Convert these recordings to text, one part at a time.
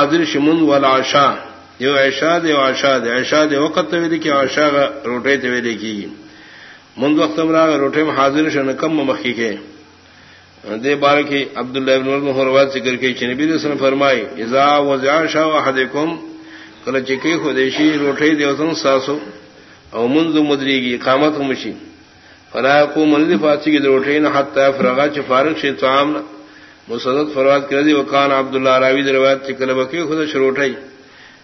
حاضر شمن والا آشا یو ایشا دے آشا دے ایشا دے وقت ویلی کی آشا کا روٹے تے ویلی کی مند وقت مرا روٹے میں حاضر شن کم مخی کے دے بار کی عبداللہ ابن عمر محروات ذکر کی چھ نبی رسول فرمائی اذا وزع شا احدکم کل چکی خودیشی روٹے دے وسن ساسو او منذ مدریگی قامت مشی فلا کو من فاسی کی روٹے نہ حتا فرغا چ فارغ شی طعام مسدد فروات کر دی وکان عبداللہ راوی روایت چکل بکی خود شروٹائی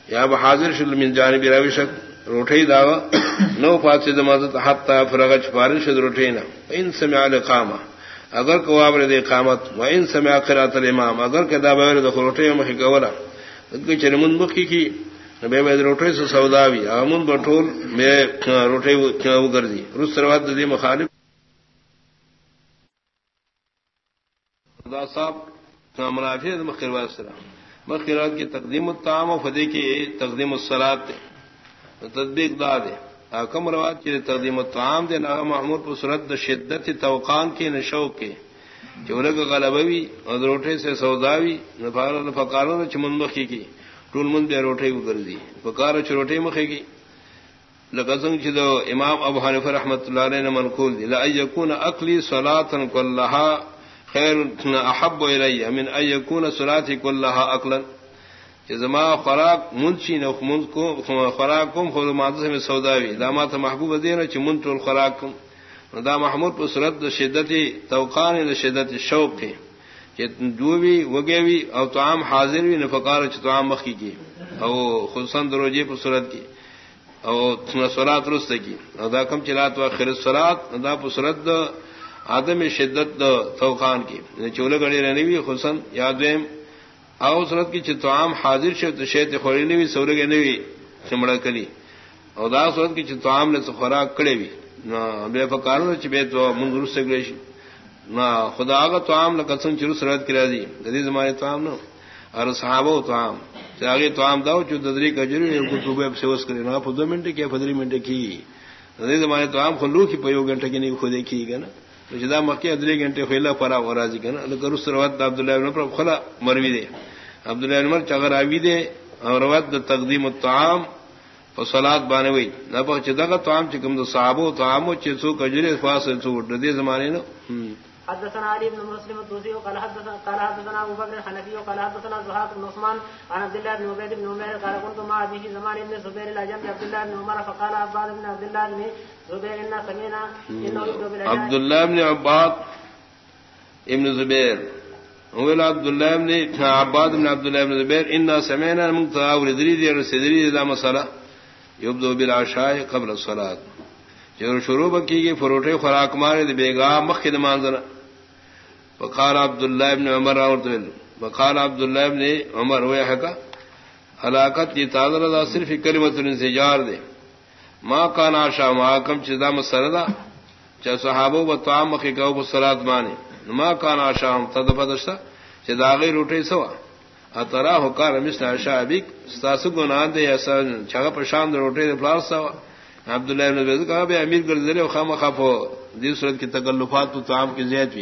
یا بحاضر شل من جانب راوی شک روٹائی داوا نو فاسی دمازت حتا فرغا چ شد روٹینا ان سمع لقامہ اگر کو آپ نے دے قامت و ان سمع قرات الامام، اگر کہ دا بغیر دخل روٹے مخ کولا. کہ چرمن مخی کی بے بے روٹے سے سوداوی امن بٹول میں روٹے وہ گردی رس سروات دی مخالف دا صاحب منافع مخیرات سرا مخیرات کی تقدیم الطعام و فدی کی تقدیم الصلاۃ تطبیق دا دے۔ کم روات کی تقدیم الطعام دے نا محمود پر صورت شدت توقان کی، نشو کے چولک غلبوی اور روٹے سے سوداوی نفقاروں نے چمن مخی کی۔ ٹول من دے روٹے کو کر دی۔ پکار چروٹے مخے گی لقسم چھ دو امام ابو حنیفہ رحمۃ اللہ علیہ نے منقول دی۔ لا یکون اقلی صلاۃ کلھا خیر احب الی من ان یکون صلاتی کلھا عقلا زما خوراک منچی نو من کو خوراک خود ماده میں سوداوی دامات محبوب دینا چھ من ټول خوراک دا محمود پر صورت شدت توقان شدت شوق ہے دوی وگیوی او توام حاضر وی نفقار چتوام مخی کی او خصوصاً دروجے پر صورت کی او سورات رست کی او دا کم چلات و خیر سورات دا پر صورت دا آدم شدت دا توقان کی. یعنی چولہ گڑی رہنی وی خصوصاً یادویم او صورت کی چتوام حاضر شد شیط خوری نے نوی سورگ نوی چمڑا کلی. او دا صورت کی چتوام نے خوراک کڑے وی بے فکاروں چ بے تو منظور سے گریشی نہ خدا کا توام نہ قسم چرو سرحد کرا دی. ددی زمانے توام نہ اور صحابہ توام چاہے توام داؤ چو ددری کا جری کو صبح سوس کرے نہ دو منٹ کی فدری منٹ کی. ددی زمانے توام خلو کی پیو گھنٹے کی نہیں خود دیکھی گا نا. جدا مکی ادری گھنٹے خیلا پرا ہو راضی کا نا کرو سروت عبداللہ ابن پر خلا مروی دے عبداللہ ابن مر چگر آوی دے اور روات تقدیم الطعام فصلات بانے ہوئی نہ پہنچ چدا کا عام چکم تو صحابو تو عام چو کجرے فاس دے زمانے نا حدثنا علي بن مسلم الدوسي قال حدثنا قال حدثنا ابو بكر الحنفي وقال حدثنا زهاق بن عثمان عن عبد الله بن عبيد بن عمر قال كنت مع ابي في زمان ابن زبير الى جنب عبد الله بن عمر فقال عباد بن عبد الله بن زبير ان سمينا انه يبدو عبد الله بن عباد ابن زبير. هو عبد الله بن عباد بن عبد الله بن زبير ان سمعنا من تاور دري دي سدري ذا مساله يبدو بالعشاء قبل الصلاه جو شروع کی گئی فروٹے خوراک مارے بیگا مخد مانزنا بخار عبد اللہ ابن عمر اور بخار عبد اللہ ابن عمر ہوئے کا ہلاکت کی تازہ رضا صرف کلمت انسجار دے. ماں کا ناشا ماں کم چدا مسردا چاہ صحابو و توام مخی کا سلاد مانے. ماں کا ناشا ہم تد بدشتا چداغی روٹے سوا. اترا ہو کار مس ناشا ابھی ساسو نہ دے ایسا چھگا پرشان روٹے پلار سوا. عبداللہ ابن عبد کہا بے امیر کر دے خام خاف دی صورت کی تکلفات تو تعام کی زیاد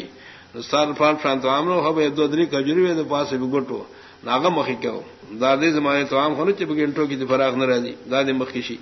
سر سال فان فان تو عام ہو بے دو دری کجری وے پاس بھی گٹو ناغا مخی کہو۔ دادی زمانے تو عام ہونے چھ بگنٹو کی فراغ نہ رہی دادی مخیشی